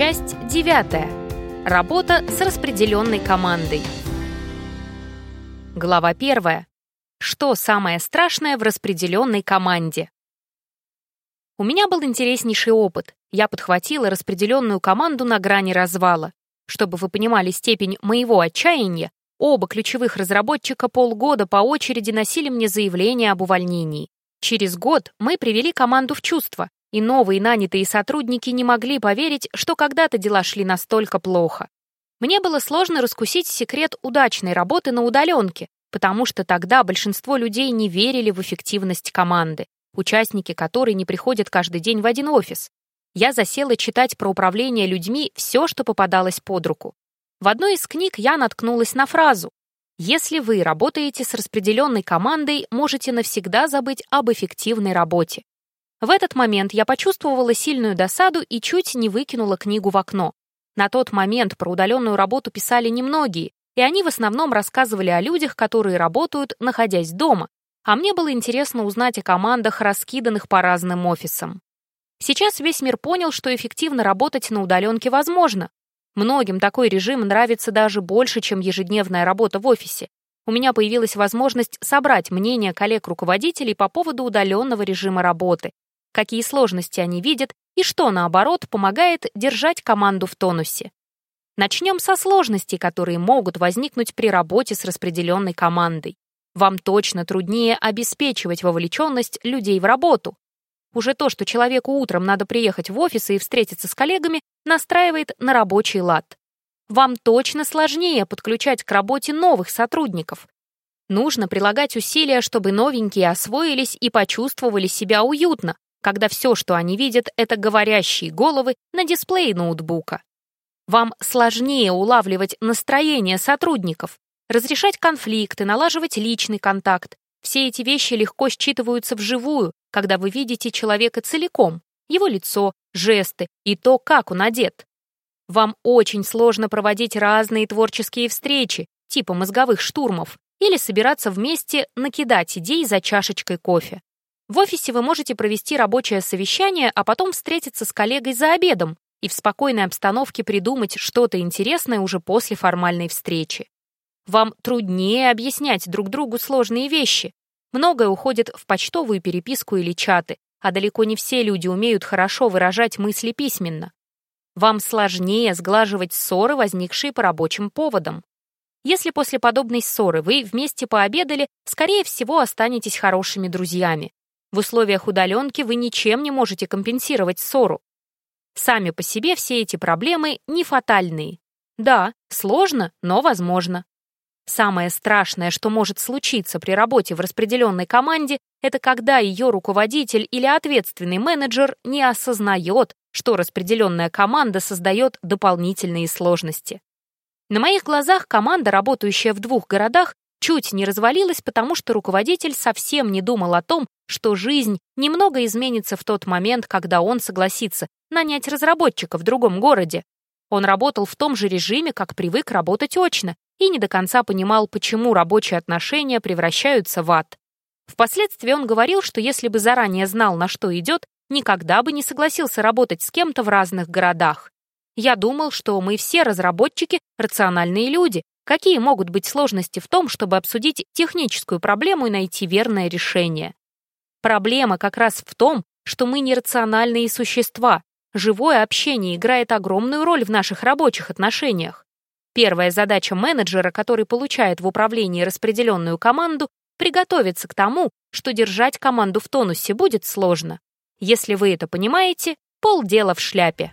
Часть девятая. Работа с распределенной командой. Глава первая. Что самое страшное в распределенной команде? У меня был интереснейший опыт. Я подхватила распределенную команду на грани развала. Чтобы вы понимали степень моего отчаяния, оба ключевых разработчика полгода по очереди носили мне заявление об увольнении. Через год мы привели команду в чувство, и новые нанятые сотрудники не могли поверить, что когда-то дела шли настолько плохо. Мне было сложно раскусить секрет удачной работы на удаленке, потому что тогда большинство людей не верили в эффективность команды, участники которой не приходят каждый день в один офис. Я засела читать про управление людьми все, что попадалось под руку. В одной из книг я наткнулась на фразу «Если вы работаете с распределенной командой, можете навсегда забыть об эффективной работе». В этот момент я почувствовала сильную досаду и чуть не выкинула книгу в окно. На тот момент про удаленную работу писали немногие, и они в основном рассказывали о людях, которые работают, находясь дома, а мне было интересно узнать о командах, раскиданных по разным офисам. Сейчас весь мир понял, что эффективно работать на удаленке возможно. Многим такой режим нравится даже больше, чем ежедневная работа в офисе. У меня появилась возможность собрать мнение коллег-руководителей по поводу удаленного режима работы, какие сложности они видят и что, наоборот, помогает держать команду в тонусе. Начнем со сложностей, которые могут возникнуть при работе с распределенной командой. Вам точно труднее обеспечивать вовлеченность людей в работу. Уже то, что человеку утром надо приехать в офис и встретиться с коллегами, настраивает на рабочий лад. Вам точно сложнее подключать к работе новых сотрудников. Нужно прилагать усилия, чтобы новенькие освоились и почувствовали себя уютно, когда все, что они видят, это говорящие головы на дисплее ноутбука. Вам сложнее улавливать настроение сотрудников, разрешать конфликты, налаживать личный контакт. Все эти вещи легко считываются вживую, когда вы видите человека целиком, его лицо, жесты и то, как он одет. Вам очень сложно проводить разные творческие встречи, типа мозговых штурмов, или собираться вместе накидать идей за чашечкой кофе. В офисе вы можете провести рабочее совещание, а потом встретиться с коллегой за обедом и в спокойной обстановке придумать что-то интересное уже после формальной встречи. Вам труднее объяснять друг другу сложные вещи. Многое уходит в почтовую переписку или чаты, а далеко не все люди умеют хорошо выражать мысли письменно. Вам сложнее сглаживать ссоры, возникшие по рабочим поводам. Если после подобной ссоры вы вместе пообедали, скорее всего, останетесь хорошими друзьями. В условиях удаленки вы ничем не можете компенсировать ссору. Сами по себе все эти проблемы не фатальные. Да, сложно, но возможно. Самое страшное, что может случиться при работе в распределенной команде, это когда ее руководитель или ответственный менеджер не осознает, что распределенная команда создает дополнительные сложности. На моих глазах команда, работающая в двух городах, чуть не развалилась, потому что руководитель совсем не думал о том, что жизнь немного изменится в тот момент, когда он согласится нанять разработчика в другом городе. Он работал в том же режиме, как привык работать очно, и не до конца понимал, почему рабочие отношения превращаются в ад. Впоследствии он говорил, что если бы заранее знал, на что идет, никогда бы не согласился работать с кем-то в разных городах. Я думал, что мы все разработчики — рациональные люди. Какие могут быть сложности в том, чтобы обсудить техническую проблему и найти верное решение? Проблема как раз в том, что мы нерациональные существа. Живое общение играет огромную роль в наших рабочих отношениях. Первая задача менеджера, который получает в управлении распределенную команду, приготовиться к тому, что держать команду в тонусе будет сложно. Если вы это понимаете, полдела в шляпе.